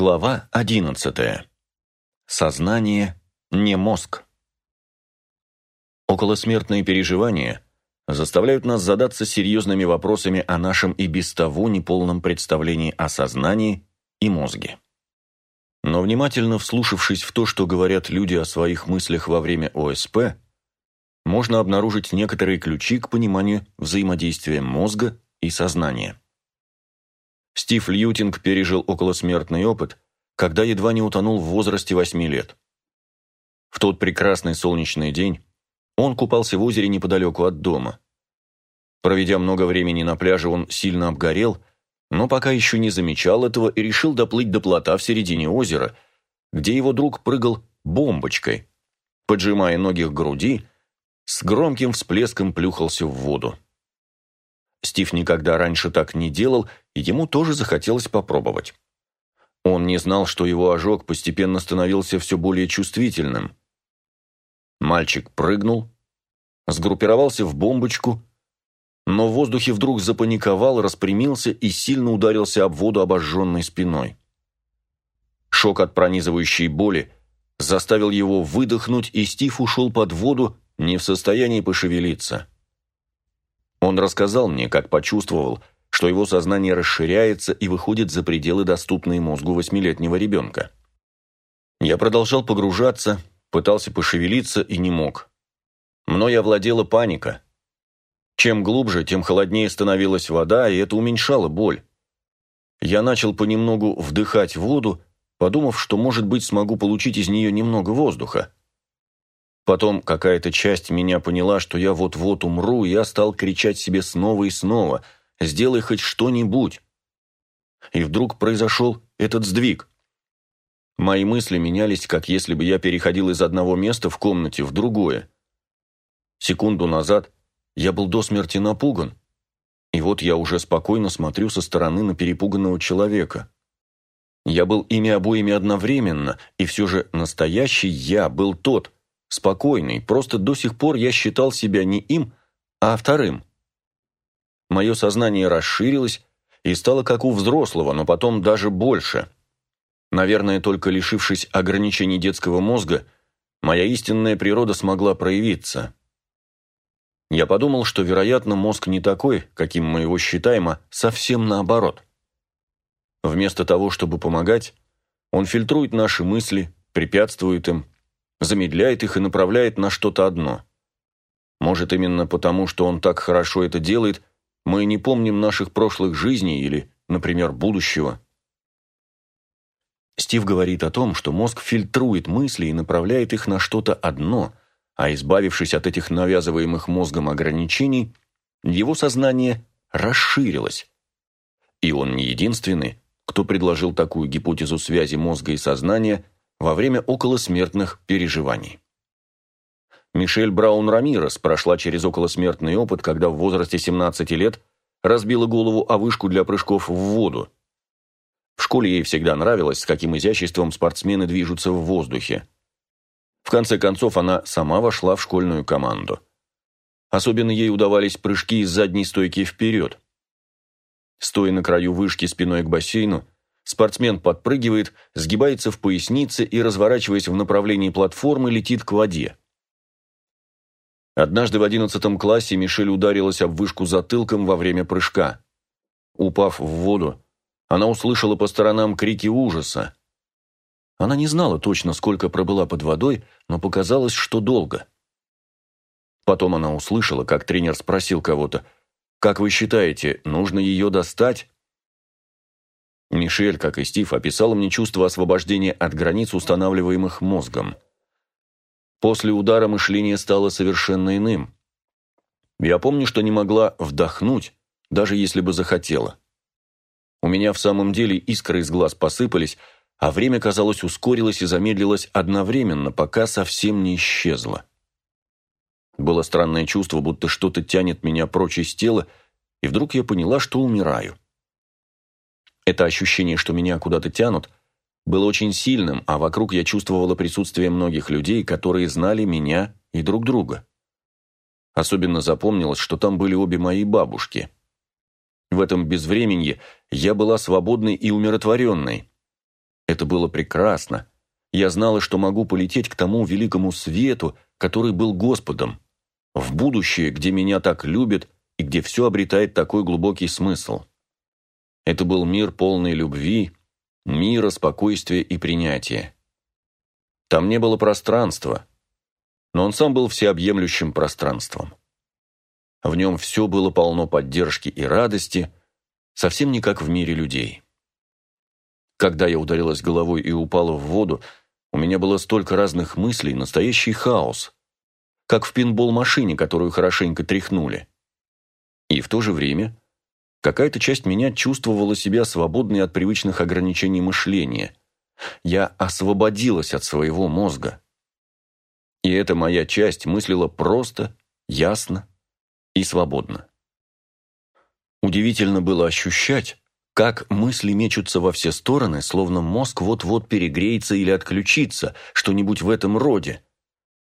Глава 11. Сознание не мозг. Околосмертные переживания заставляют нас задаться серьезными вопросами о нашем и без того неполном представлении о сознании и мозге. Но внимательно вслушавшись в то, что говорят люди о своих мыслях во время ОСП, можно обнаружить некоторые ключи к пониманию взаимодействия мозга и сознания. Стив Льютинг пережил околосмертный опыт, когда едва не утонул в возрасте восьми лет. В тот прекрасный солнечный день он купался в озере неподалеку от дома. Проведя много времени на пляже, он сильно обгорел, но пока еще не замечал этого и решил доплыть до плота в середине озера, где его друг прыгал бомбочкой, поджимая ноги к груди, с громким всплеском плюхался в воду. Стив никогда раньше так не делал, и ему тоже захотелось попробовать. Он не знал, что его ожог постепенно становился все более чувствительным. Мальчик прыгнул, сгруппировался в бомбочку, но в воздухе вдруг запаниковал, распрямился и сильно ударился об воду обожженной спиной. Шок от пронизывающей боли заставил его выдохнуть, и Стив ушел под воду, не в состоянии пошевелиться. Он рассказал мне, как почувствовал, что его сознание расширяется и выходит за пределы, доступные мозгу восьмилетнего ребенка. Я продолжал погружаться, пытался пошевелиться и не мог. Мной овладела паника. Чем глубже, тем холоднее становилась вода, и это уменьшало боль. Я начал понемногу вдыхать воду, подумав, что, может быть, смогу получить из нее немного воздуха. Потом какая-то часть меня поняла, что я вот-вот умру, и я стал кричать себе снова и снова «Сделай хоть что-нибудь!» И вдруг произошел этот сдвиг. Мои мысли менялись, как если бы я переходил из одного места в комнате в другое. Секунду назад я был до смерти напуган, и вот я уже спокойно смотрю со стороны на перепуганного человека. Я был ими обоими одновременно, и все же настоящий я был тот – спокойный, просто до сих пор я считал себя не им, а вторым. Мое сознание расширилось и стало как у взрослого, но потом даже больше. Наверное, только лишившись ограничений детского мозга, моя истинная природа смогла проявиться. Я подумал, что, вероятно, мозг не такой, каким мы его считаем, а совсем наоборот. Вместо того, чтобы помогать, он фильтрует наши мысли, препятствует им, замедляет их и направляет на что-то одно. Может, именно потому, что он так хорошо это делает, мы не помним наших прошлых жизней или, например, будущего. Стив говорит о том, что мозг фильтрует мысли и направляет их на что-то одно, а избавившись от этих навязываемых мозгом ограничений, его сознание расширилось. И он не единственный, кто предложил такую гипотезу связи мозга и сознания – во время околосмертных переживаний. Мишель Браун Рамирес прошла через околосмертный опыт, когда в возрасте 17 лет разбила голову о вышку для прыжков в воду. В школе ей всегда нравилось, с каким изяществом спортсмены движутся в воздухе. В конце концов, она сама вошла в школьную команду. Особенно ей удавались прыжки из задней стойки вперед. Стоя на краю вышки спиной к бассейну, Спортсмен подпрыгивает, сгибается в пояснице и, разворачиваясь в направлении платформы, летит к воде. Однажды в одиннадцатом классе Мишель ударилась об вышку затылком во время прыжка. Упав в воду, она услышала по сторонам крики ужаса. Она не знала точно, сколько пробыла под водой, но показалось, что долго. Потом она услышала, как тренер спросил кого-то, «Как вы считаете, нужно ее достать?» Мишель, как и Стив, описала мне чувство освобождения от границ, устанавливаемых мозгом. После удара мышление стало совершенно иным. Я помню, что не могла вдохнуть, даже если бы захотела. У меня в самом деле искры из глаз посыпались, а время, казалось, ускорилось и замедлилось одновременно, пока совсем не исчезло. Было странное чувство, будто что-то тянет меня прочь из тела, и вдруг я поняла, что умираю. Это ощущение, что меня куда-то тянут, было очень сильным, а вокруг я чувствовала присутствие многих людей, которые знали меня и друг друга. Особенно запомнилось, что там были обе мои бабушки. В этом безвременье я была свободной и умиротворенной. Это было прекрасно. Я знала, что могу полететь к тому великому свету, который был Господом, в будущее, где меня так любят и где все обретает такой глубокий смысл. Это был мир полной любви, мира, спокойствия и принятия. Там не было пространства, но он сам был всеобъемлющим пространством. В нем все было полно поддержки и радости, совсем не как в мире людей. Когда я ударилась головой и упала в воду, у меня было столько разных мыслей, настоящий хаос, как в пинбол-машине, которую хорошенько тряхнули. И в то же время какая-то часть меня чувствовала себя свободной от привычных ограничений мышления. Я освободилась от своего мозга. И эта моя часть мыслила просто, ясно и свободно. Удивительно было ощущать, как мысли мечутся во все стороны, словно мозг вот-вот перегреется или отключится, что-нибудь в этом роде,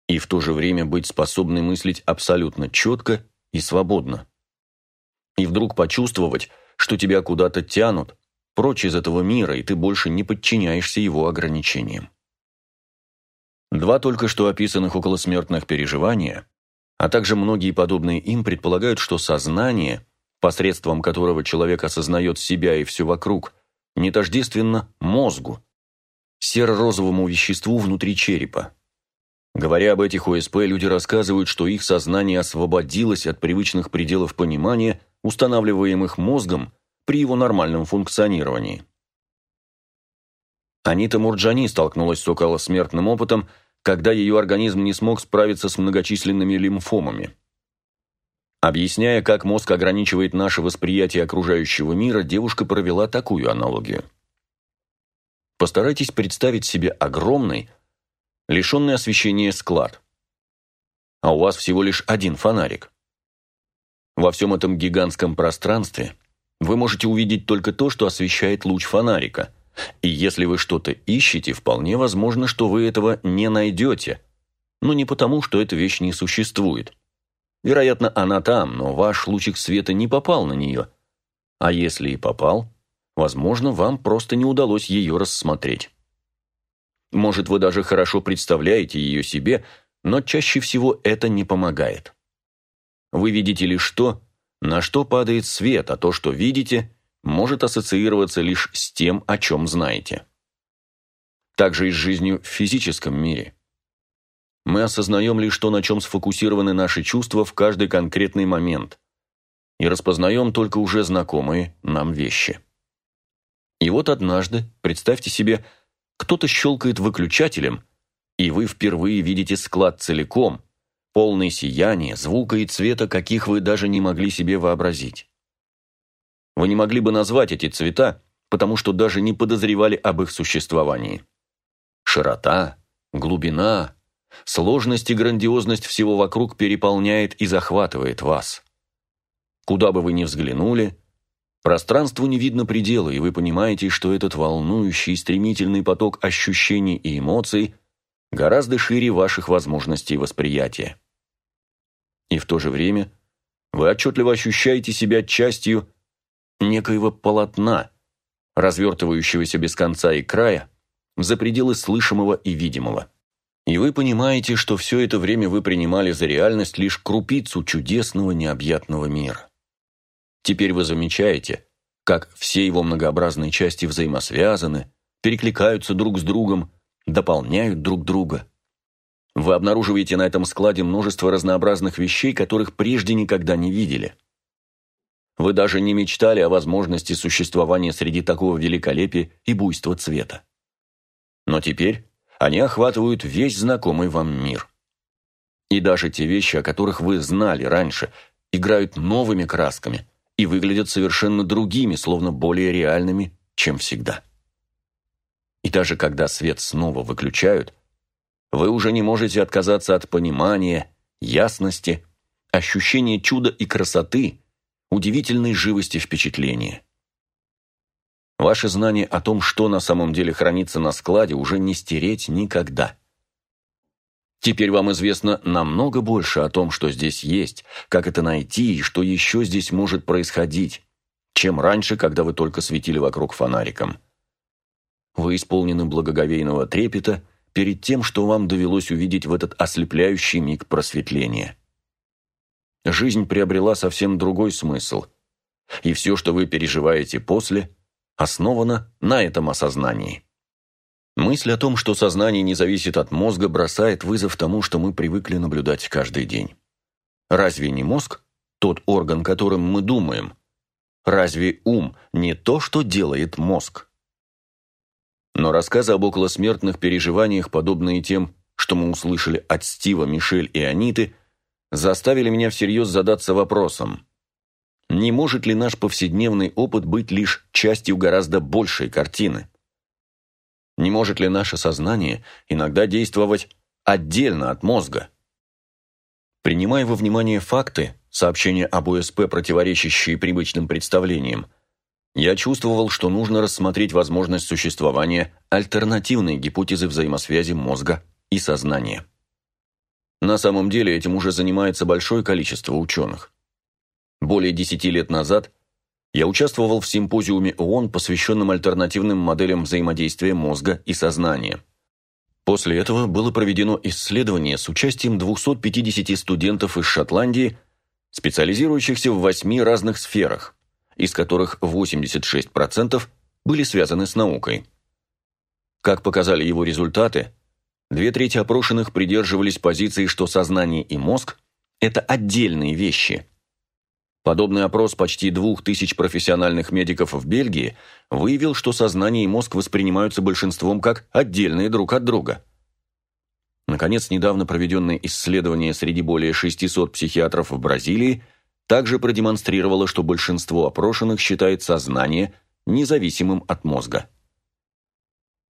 и в то же время быть способной мыслить абсолютно четко и свободно. И вдруг почувствовать, что тебя куда-то тянут, прочь из этого мира, и ты больше не подчиняешься его ограничениям. Два только что описанных околосмертных переживания, а также многие подобные им предполагают, что сознание, посредством которого человек осознает себя и все вокруг, не тождественно мозгу, серо-розовому веществу внутри черепа. Говоря об этих ОСП, люди рассказывают, что их сознание освободилось от привычных пределов понимания, устанавливаемых мозгом при его нормальном функционировании. Анита Мурджани столкнулась с околосмертным опытом – когда ее организм не смог справиться с многочисленными лимфомами. Объясняя, как мозг ограничивает наше восприятие окружающего мира, девушка провела такую аналогию. Постарайтесь представить себе огромный, лишенный освещения склад. А у вас всего лишь один фонарик. Во всем этом гигантском пространстве вы можете увидеть только то, что освещает луч фонарика – и если вы что-то ищете, вполне возможно, что вы этого не найдете. Но не потому, что эта вещь не существует. Вероятно, она там, но ваш лучик света не попал на нее. А если и попал, возможно, вам просто не удалось ее рассмотреть. Может, вы даже хорошо представляете ее себе, но чаще всего это не помогает. Вы видите лишь то, на что падает свет, а то, что видите, может ассоциироваться лишь с тем, о чем знаете. Также и с жизнью в физическом мире. Мы осознаем лишь то, на чем сфокусированы наши чувства в каждый конкретный момент, и распознаем только уже знакомые нам вещи. И вот однажды, представьте себе, кто-то щелкает выключателем, и вы впервые видите склад целиком, полный сияния, звука и цвета, каких вы даже не могли себе вообразить. Вы не могли бы назвать эти цвета, потому что даже не подозревали об их существовании. Широта, глубина, сложность и грандиозность всего вокруг переполняет и захватывает вас. Куда бы вы ни взглянули, пространству не видно предела, и вы понимаете, что этот волнующий, стремительный поток ощущений и эмоций гораздо шире ваших возможностей восприятия. И в то же время вы отчетливо ощущаете себя частью некоего полотна, развертывающегося без конца и края, за пределы слышимого и видимого. И вы понимаете, что все это время вы принимали за реальность лишь крупицу чудесного необъятного мира. Теперь вы замечаете, как все его многообразные части взаимосвязаны, перекликаются друг с другом, дополняют друг друга. Вы обнаруживаете на этом складе множество разнообразных вещей, которых прежде никогда не видели. Вы даже не мечтали о возможности существования среди такого великолепия и буйства цвета. Но теперь они охватывают весь знакомый вам мир. И даже те вещи, о которых вы знали раньше, играют новыми красками и выглядят совершенно другими, словно более реальными, чем всегда. И даже когда свет снова выключают, вы уже не можете отказаться от понимания, ясности, ощущения чуда и красоты, удивительной живости впечатления. Ваше знание о том, что на самом деле хранится на складе, уже не стереть никогда. Теперь вам известно намного больше о том, что здесь есть, как это найти и что еще здесь может происходить, чем раньше, когда вы только светили вокруг фонариком. вы исполнены благоговейного трепета перед тем, что вам довелось увидеть в этот ослепляющий миг просветления. Жизнь приобрела совсем другой смысл, и все, что вы переживаете после, основано на этом осознании. Мысль о том, что сознание не зависит от мозга, бросает вызов тому, что мы привыкли наблюдать каждый день. Разве не мозг тот орган, которым мы думаем? Разве ум не то, что делает мозг? Но рассказы об околосмертных переживаниях, подобные тем, что мы услышали от Стива, Мишель и Аниты, заставили меня всерьез задаться вопросом, не может ли наш повседневный опыт быть лишь частью гораздо большей картины? Не может ли наше сознание иногда действовать отдельно от мозга? Принимая во внимание факты, сообщения об ОСП, противоречащие привычным представлениям, я чувствовал, что нужно рассмотреть возможность существования альтернативной гипотезы взаимосвязи мозга и сознания. На самом деле этим уже занимается большое количество ученых. Более десяти лет назад я участвовал в симпозиуме ООН, посвященном альтернативным моделям взаимодействия мозга и сознания. После этого было проведено исследование с участием 250 студентов из Шотландии, специализирующихся в восьми разных сферах, из которых 86% были связаны с наукой. Как показали его результаты, две трети опрошенных придерживались позиции, что сознание и мозг – это отдельные вещи. Подобный опрос почти двух тысяч профессиональных медиков в Бельгии выявил, что сознание и мозг воспринимаются большинством как отдельные друг от друга. Наконец, недавно проведенное исследование среди более 600 психиатров в Бразилии также продемонстрировало, что большинство опрошенных считает сознание независимым от мозга.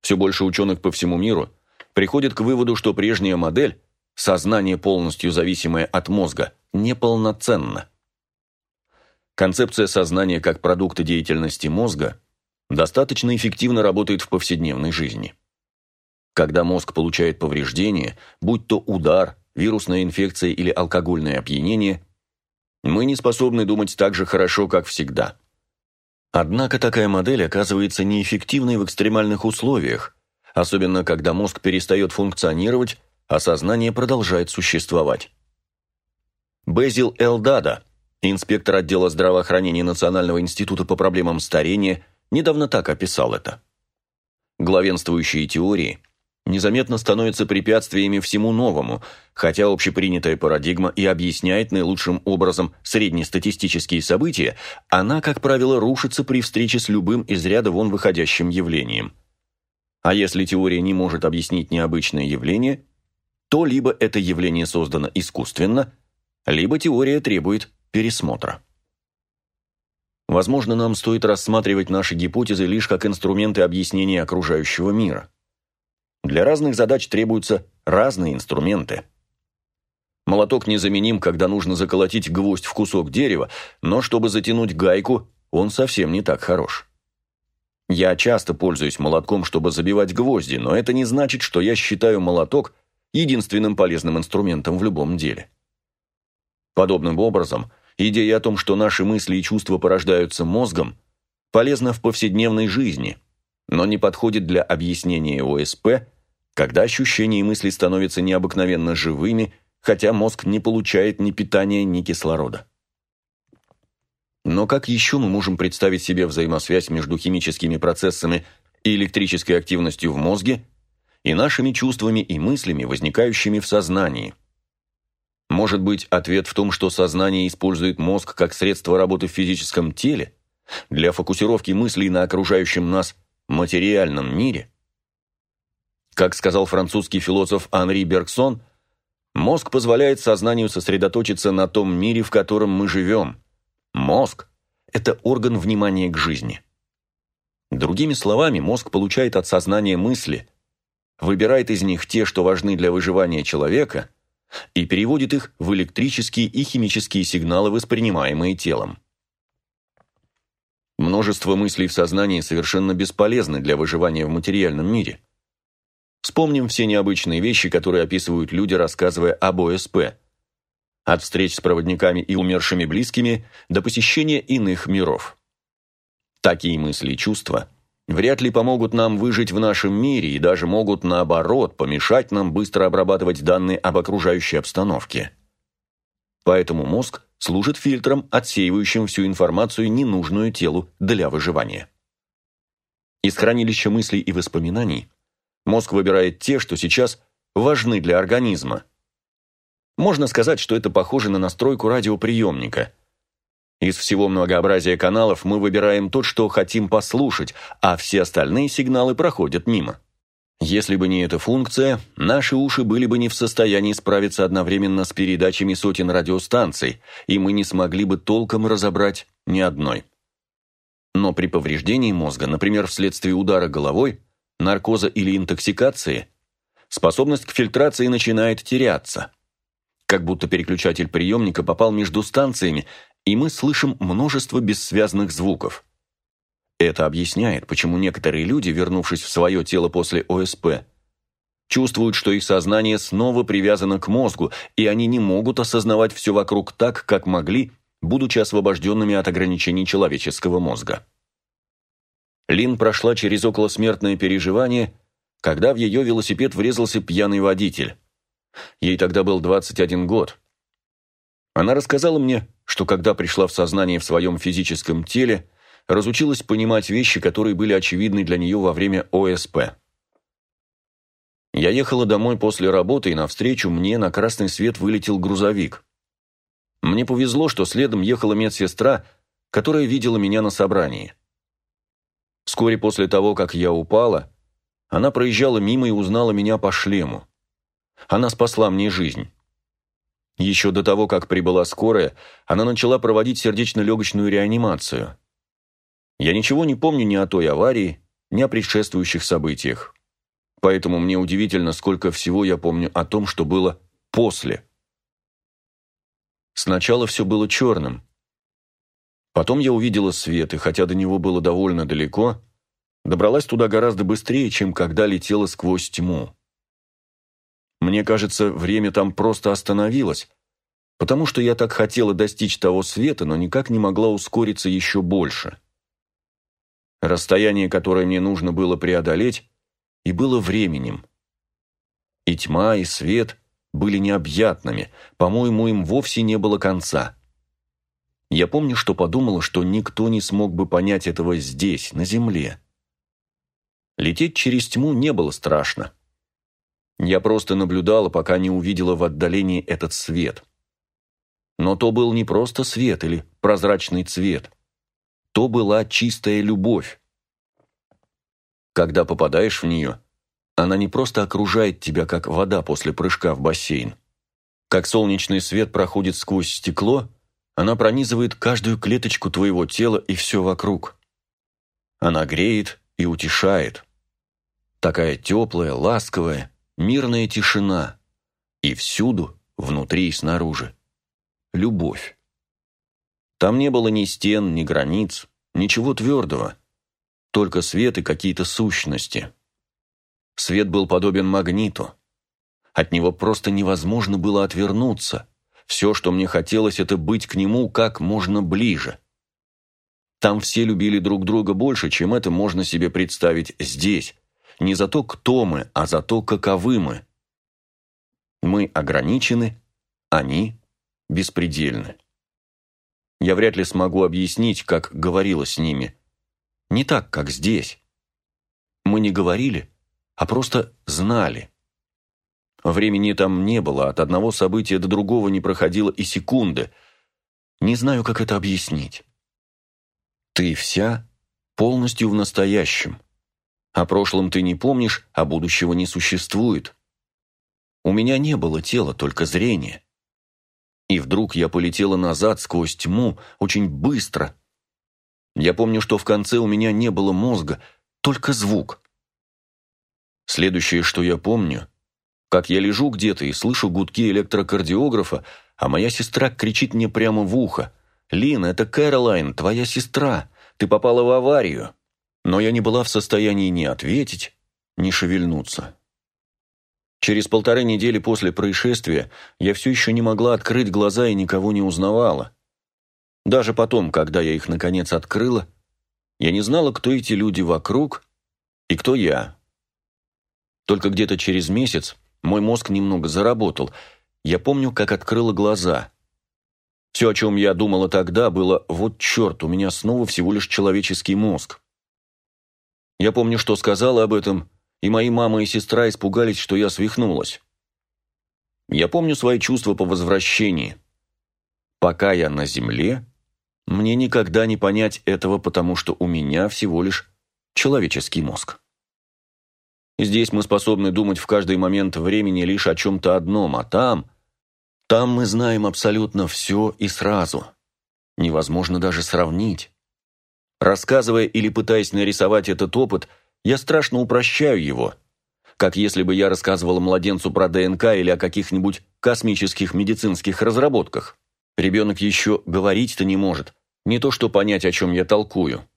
Все больше ученых по всему миру приходят к выводу, что прежняя модель, сознание полностью зависимое от мозга, неполноценна. Концепция сознания как продукта деятельности мозга достаточно эффективно работает в повседневной жизни. Когда мозг получает повреждение, будь то удар, вирусная инфекция или алкогольное опьянение, мы не способны думать так же хорошо, как всегда. Однако такая модель оказывается неэффективной в экстремальных условиях, особенно когда мозг перестает функционировать, а сознание продолжает существовать. Безил Элдада – Инспектор отдела здравоохранения Национального института по проблемам старения недавно так описал это. Главенствующие теории незаметно становятся препятствиями всему новому, хотя общепринятая парадигма и объясняет наилучшим образом среднестатистические события, она, как правило, рушится при встрече с любым из ряда вон выходящим явлением. А если теория не может объяснить необычное явление, то либо это явление создано искусственно, либо теория требует пересмотра. Возможно, нам стоит рассматривать наши гипотезы лишь как инструменты объяснения окружающего мира. Для разных задач требуются разные инструменты. Молоток незаменим, когда нужно заколотить гвоздь в кусок дерева, но чтобы затянуть гайку, он совсем не так хорош. Я часто пользуюсь молотком, чтобы забивать гвозди, но это не значит, что я считаю молоток единственным полезным инструментом в любом деле. Подобным образом – Идея о том, что наши мысли и чувства порождаются мозгом, полезна в повседневной жизни, но не подходит для объяснения ОСП, когда ощущения и мысли становятся необыкновенно живыми, хотя мозг не получает ни питания, ни кислорода. Но как еще мы можем представить себе взаимосвязь между химическими процессами и электрической активностью в мозге и нашими чувствами и мыслями, возникающими в сознании – может быть, ответ в том, что сознание использует мозг как средство работы в физическом теле для фокусировки мыслей на окружающем нас материальном мире? Как сказал французский философ Анри Бергсон, мозг позволяет сознанию сосредоточиться на том мире, в котором мы живем. Мозг – это орган внимания к жизни. Другими словами, мозг получает от сознания мысли, выбирает из них те, что важны для выживания человека, и переводит их в электрические и химические сигналы, воспринимаемые телом. Множество мыслей в сознании совершенно бесполезны для выживания в материальном мире. Вспомним все необычные вещи, которые описывают люди, рассказывая об ОСП. От встреч с проводниками и умершими близкими до посещения иных миров. Такие мысли и чувства вряд ли помогут нам выжить в нашем мире и даже могут, наоборот, помешать нам быстро обрабатывать данные об окружающей обстановке. Поэтому мозг служит фильтром, отсеивающим всю информацию, ненужную телу для выживания. Из хранилища мыслей и воспоминаний мозг выбирает те, что сейчас важны для организма. Можно сказать, что это похоже на настройку радиоприемника – из всего многообразия каналов мы выбираем тот, что хотим послушать, а все остальные сигналы проходят мимо. Если бы не эта функция, наши уши были бы не в состоянии справиться одновременно с передачами сотен радиостанций, и мы не смогли бы толком разобрать ни одной. Но при повреждении мозга, например, вследствие удара головой, наркоза или интоксикации, способность к фильтрации начинает теряться. Как будто переключатель приемника попал между станциями и мы слышим множество бессвязных звуков. Это объясняет, почему некоторые люди, вернувшись в свое тело после ОСП, чувствуют, что их сознание снова привязано к мозгу, и они не могут осознавать все вокруг так, как могли, будучи освобожденными от ограничений человеческого мозга. Лин прошла через околосмертное переживание, когда в ее велосипед врезался пьяный водитель. Ей тогда был 21 год. Она рассказала мне, что когда пришла в сознание в своем физическом теле, разучилась понимать вещи, которые были очевидны для нее во время ОСП. Я ехала домой после работы, и навстречу мне на красный свет вылетел грузовик. Мне повезло, что следом ехала медсестра, которая видела меня на собрании. Вскоре после того, как я упала, она проезжала мимо и узнала меня по шлему. Она спасла мне жизнь. Еще до того, как прибыла скорая, она начала проводить сердечно-легочную реанимацию. Я ничего не помню ни о той аварии, ни о предшествующих событиях. Поэтому мне удивительно, сколько всего я помню о том, что было после. Сначала все было черным. Потом я увидела свет, и хотя до него было довольно далеко, добралась туда гораздо быстрее, чем когда летела сквозь тьму. Мне кажется, время там просто остановилось, потому что я так хотела достичь того света, но никак не могла ускориться еще больше. Расстояние, которое мне нужно было преодолеть, и было временем. И тьма, и свет были необъятными, по-моему, им вовсе не было конца. Я помню, что подумала, что никто не смог бы понять этого здесь, на земле. Лететь через тьму не было страшно. Я просто наблюдала, пока не увидела в отдалении этот свет. Но то был не просто свет или прозрачный цвет. То была чистая любовь. Когда попадаешь в нее, она не просто окружает тебя, как вода после прыжка в бассейн. Как солнечный свет проходит сквозь стекло, она пронизывает каждую клеточку твоего тела и все вокруг. Она греет и утешает. Такая теплая, ласковая, мирная тишина, и всюду, внутри и снаружи, любовь. Там не было ни стен, ни границ, ничего твердого, только свет и какие-то сущности. Свет был подобен магниту. От него просто невозможно было отвернуться. Все, что мне хотелось, это быть к нему как можно ближе. Там все любили друг друга больше, чем это можно себе представить здесь, не за то, кто мы, а за то, каковы мы. Мы ограничены, они беспредельны. Я вряд ли смогу объяснить, как говорила с ними. Не так, как здесь. Мы не говорили, а просто знали. Времени там не было, от одного события до другого не проходило и секунды. Не знаю, как это объяснить. Ты вся полностью в настоящем. О прошлом ты не помнишь, а будущего не существует. У меня не было тела, только зрение. И вдруг я полетела назад сквозь тьму очень быстро. Я помню, что в конце у меня не было мозга, только звук. Следующее, что я помню, как я лежу где-то и слышу гудки электрокардиографа, а моя сестра кричит мне прямо в ухо. «Лин, это Кэролайн, твоя сестра. Ты попала в аварию» но я не была в состоянии ни ответить, ни шевельнуться. Через полторы недели после происшествия я все еще не могла открыть глаза и никого не узнавала. Даже потом, когда я их наконец открыла, Я не знала, кто эти люди вокруг и кто я. Только где-то через месяц мой мозг немного заработал. Я помню, как открыла глаза. Все, о чем я думала тогда, было «вот черт, у меня снова всего лишь человеческий мозг». Я помню, что сказала об этом, и мои мама и сестра испугались, что я свихнулась. Я помню свои чувства по возвращении. Пока я на земле, мне никогда не понять этого, потому что у меня всего лишь человеческий мозг. Здесь мы способны думать в каждый момент времени лишь о чем-то одном, а там... Там мы знаем абсолютно все и сразу. Невозможно даже сравнить. Рассказывая или пытаясь нарисовать этот опыт, я страшно упрощаю его. Как если бы я рассказывал младенцу про ДНК или о каких-нибудь космических медицинских разработках. Ребенок еще говорить-то не может, не то что понять, о чем я толкую.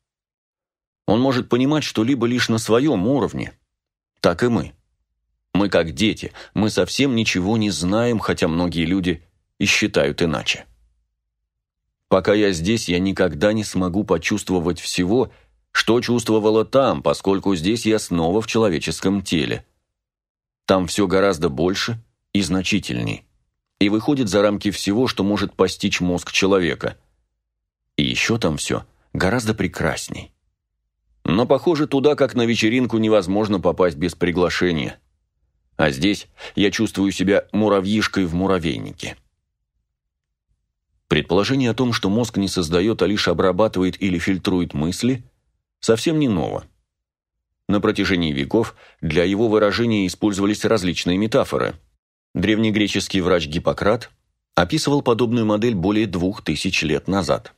Он может понимать что-либо лишь на своем уровне. Так и мы. Мы как дети, мы совсем ничего не знаем, хотя многие люди и считают иначе. Пока я здесь, я никогда не смогу почувствовать всего, что чувствовала там, поскольку здесь я снова в человеческом теле. Там все гораздо больше и значительней и выходит за рамки всего, что может постичь мозг человека. И еще там все гораздо прекрасней. Но, похоже, туда, как на вечеринку, невозможно попасть без приглашения. А здесь я чувствую себя муравьишкой в муравейнике. Предположение о том, что мозг не создает, а лишь обрабатывает или фильтрует мысли, совсем не ново. На протяжении веков для его выражения использовались различные метафоры – Древнегреческий врач Гиппократ описывал подобную модель более двух тысяч лет назад.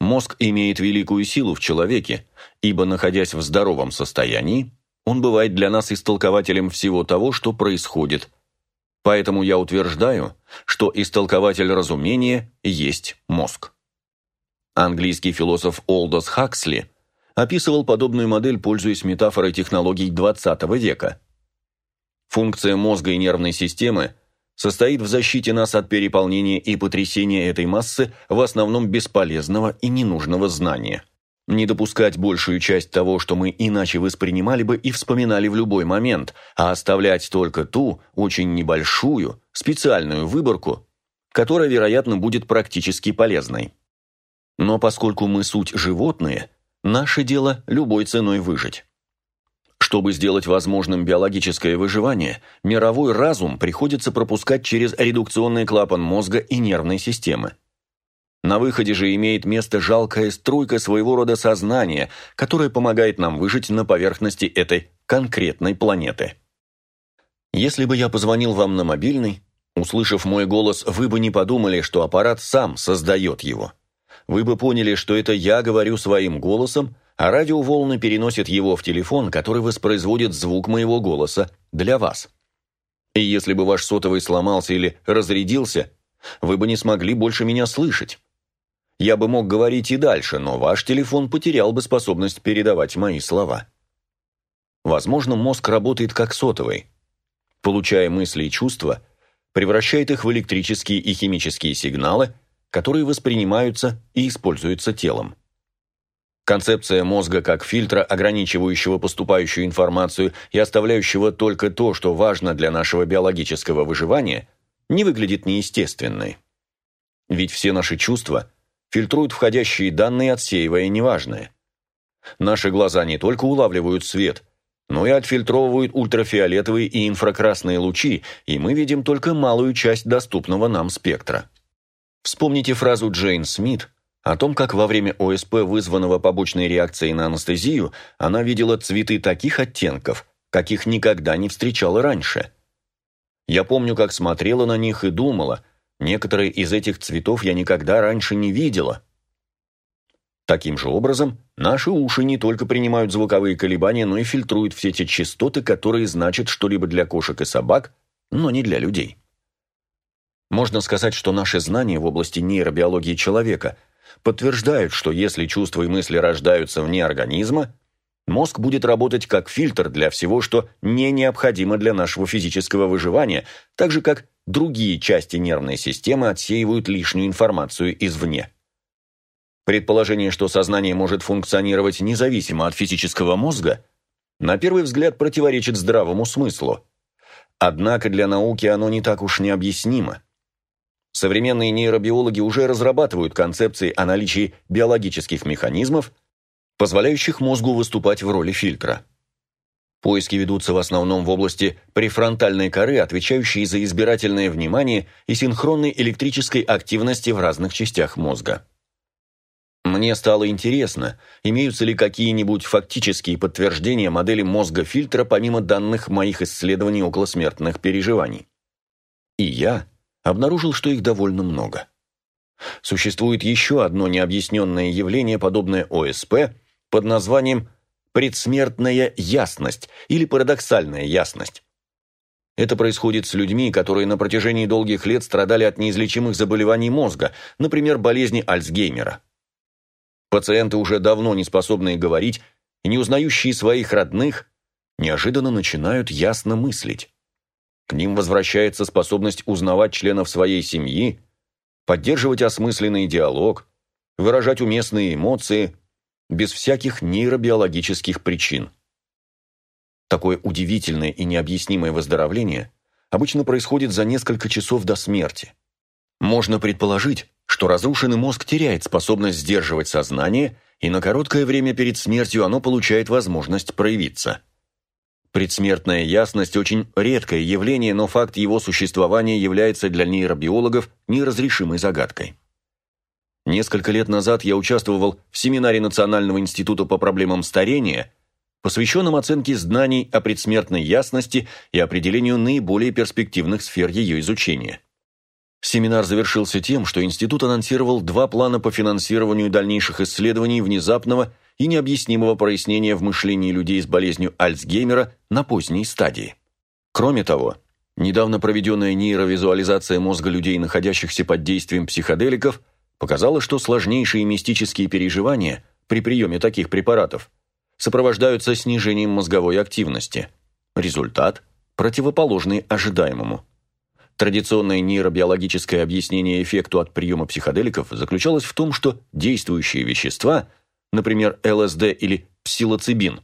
Мозг имеет великую силу в человеке, ибо, находясь в здоровом состоянии, он бывает для нас истолкователем всего того, что происходит. Поэтому я утверждаю, что истолкователь разумения есть мозг. Английский философ Олдос Хаксли описывал подобную модель, пользуясь метафорой технологий XX века – Функция мозга и нервной системы состоит в защите нас от переполнения и потрясения этой массы в основном бесполезного и ненужного знания. Не допускать большую часть того, что мы иначе воспринимали бы и вспоминали в любой момент, а оставлять только ту, очень небольшую, специальную выборку, которая, вероятно, будет практически полезной. Но поскольку мы суть животные, наше дело любой ценой выжить. Чтобы сделать возможным биологическое выживание, мировой разум приходится пропускать через редукционный клапан мозга и нервной системы. На выходе же имеет место жалкая струйка своего рода сознания, которая помогает нам выжить на поверхности этой конкретной планеты. Если бы я позвонил вам на мобильный, услышав мой голос, вы бы не подумали, что аппарат сам создает его. Вы бы поняли, что это я говорю своим голосом, а радиоволны переносят его в телефон, который воспроизводит звук моего голоса для вас. И если бы ваш сотовый сломался или разрядился, вы бы не смогли больше меня слышать. Я бы мог говорить и дальше, но ваш телефон потерял бы способность передавать мои слова. Возможно, мозг работает как сотовый. Получая мысли и чувства, превращает их в электрические и химические сигналы, которые воспринимаются и используются телом. Концепция мозга как фильтра, ограничивающего поступающую информацию и оставляющего только то, что важно для нашего биологического выживания, не выглядит неестественной. Ведь все наши чувства фильтруют входящие данные, отсеивая неважное. Наши глаза не только улавливают свет, но и отфильтровывают ультрафиолетовые и инфракрасные лучи, и мы видим только малую часть доступного нам спектра. Вспомните фразу Джейн Смит – о том, как во время ОСП, вызванного побочной реакцией на анестезию, она видела цветы таких оттенков, каких никогда не встречала раньше. Я помню, как смотрела на них и думала, некоторые из этих цветов я никогда раньше не видела. Таким же образом, наши уши не только принимают звуковые колебания, но и фильтруют все те частоты, которые значат что-либо для кошек и собак, но не для людей. Можно сказать, что наши знания в области нейробиологии человека – подтверждают, что если чувства и мысли рождаются вне организма, мозг будет работать как фильтр для всего, что не необходимо для нашего физического выживания, так же как другие части нервной системы отсеивают лишнюю информацию извне. Предположение, что сознание может функционировать независимо от физического мозга, на первый взгляд противоречит здравому смыслу. Однако для науки оно не так уж необъяснимо. Современные нейробиологи уже разрабатывают концепции о наличии биологических механизмов, позволяющих мозгу выступать в роли фильтра. Поиски ведутся в основном в области префронтальной коры, отвечающей за избирательное внимание и синхронной электрической активности в разных частях мозга. Мне стало интересно, имеются ли какие-нибудь фактические подтверждения модели мозга-фильтра помимо данных моих исследований околосмертных переживаний. И я обнаружил, что их довольно много. Существует еще одно необъясненное явление, подобное ОСП, под названием предсмертная ясность или парадоксальная ясность. Это происходит с людьми, которые на протяжении долгих лет страдали от неизлечимых заболеваний мозга, например, болезни Альцгеймера. Пациенты, уже давно не способные говорить и не узнающие своих родных, неожиданно начинают ясно мыслить. К ним возвращается способность узнавать членов своей семьи, поддерживать осмысленный диалог, выражать уместные эмоции, без всяких нейробиологических причин. Такое удивительное и необъяснимое выздоровление обычно происходит за несколько часов до смерти. Можно предположить, что разрушенный мозг теряет способность сдерживать сознание, и на короткое время перед смертью оно получает возможность проявиться. Предсмертная ясность – очень редкое явление, но факт его существования является для нейробиологов неразрешимой загадкой. Несколько лет назад я участвовал в семинаре Национального института по проблемам старения, посвященном оценке знаний о предсмертной ясности и определению наиболее перспективных сфер ее изучения. Семинар завершился тем, что институт анонсировал два плана по финансированию дальнейших исследований внезапного и необъяснимого прояснения в мышлении людей с болезнью Альцгеймера на поздней стадии. Кроме того, недавно проведенная нейровизуализация мозга людей, находящихся под действием психоделиков – показало, что сложнейшие мистические переживания при приеме таких препаратов сопровождаются снижением мозговой активности. Результат – противоположный ожидаемому. Традиционное нейробиологическое объяснение эффекту от приема психоделиков заключалось в том, что действующие вещества, например, ЛСД или псилоцибин,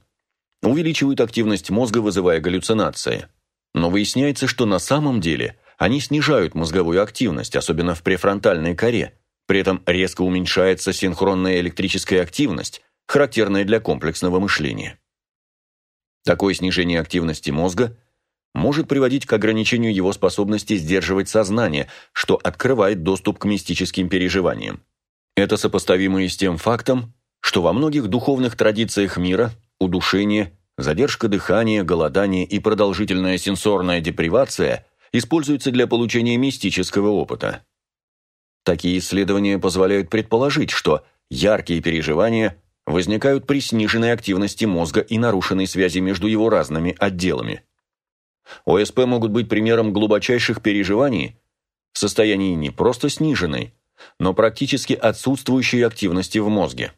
увеличивают активность мозга, вызывая галлюцинации. Но выясняется, что на самом деле они снижают мозговую активность, особенно в префронтальной коре – при этом резко уменьшается синхронная электрическая активность, характерная для комплексного мышления. Такое снижение активности мозга может приводить к ограничению его способности сдерживать сознание, что открывает доступ к мистическим переживаниям. Это сопоставимо и с тем фактом, что во многих духовных традициях мира удушение, задержка дыхания, голодание и продолжительная сенсорная депривация используются для получения мистического опыта. Такие исследования позволяют предположить, что яркие переживания возникают при сниженной активности мозга и нарушенной связи между его разными отделами. ОСП могут быть примером глубочайших переживаний в состоянии не просто сниженной, но практически отсутствующей активности в мозге.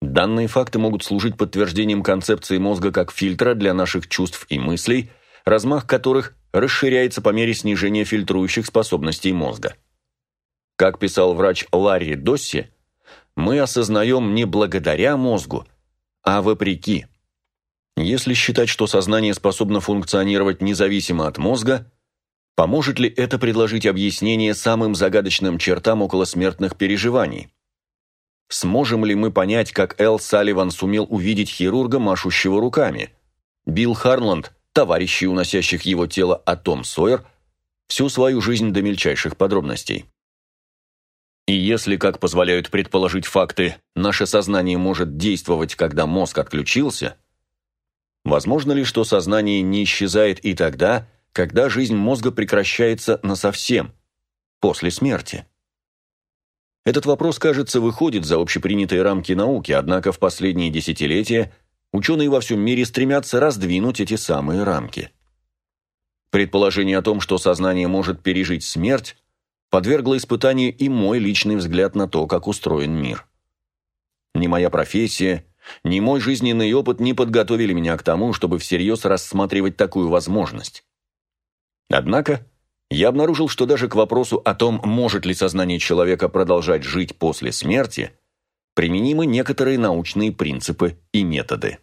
Данные факты могут служить подтверждением концепции мозга как фильтра для наших чувств и мыслей, размах которых расширяется по мере снижения фильтрующих способностей мозга. Как писал врач Ларри Досси, мы осознаем не благодаря мозгу, а вопреки. Если считать, что сознание способно функционировать независимо от мозга, поможет ли это предложить объяснение самым загадочным чертам околосмертных переживаний? Сможем ли мы понять, как Эл Салливан сумел увидеть хирурга, машущего руками? Билл Харланд, товарищи, уносящих его тело, а Том Сойер, всю свою жизнь до мельчайших подробностей. И если, как позволяют предположить факты, наше сознание может действовать, когда мозг отключился, возможно ли, что сознание не исчезает и тогда, когда жизнь мозга прекращается насовсем, после смерти? Этот вопрос, кажется, выходит за общепринятые рамки науки, однако в последние десятилетия ученые во всем мире стремятся раздвинуть эти самые рамки. Предположение о том, что сознание может пережить смерть, подвергла испытанию и мой личный взгляд на то, как устроен мир. Ни моя профессия, ни мой жизненный опыт не подготовили меня к тому, чтобы всерьез рассматривать такую возможность. Однако, я обнаружил, что даже к вопросу о том, может ли сознание человека продолжать жить после смерти, применимы некоторые научные принципы и методы.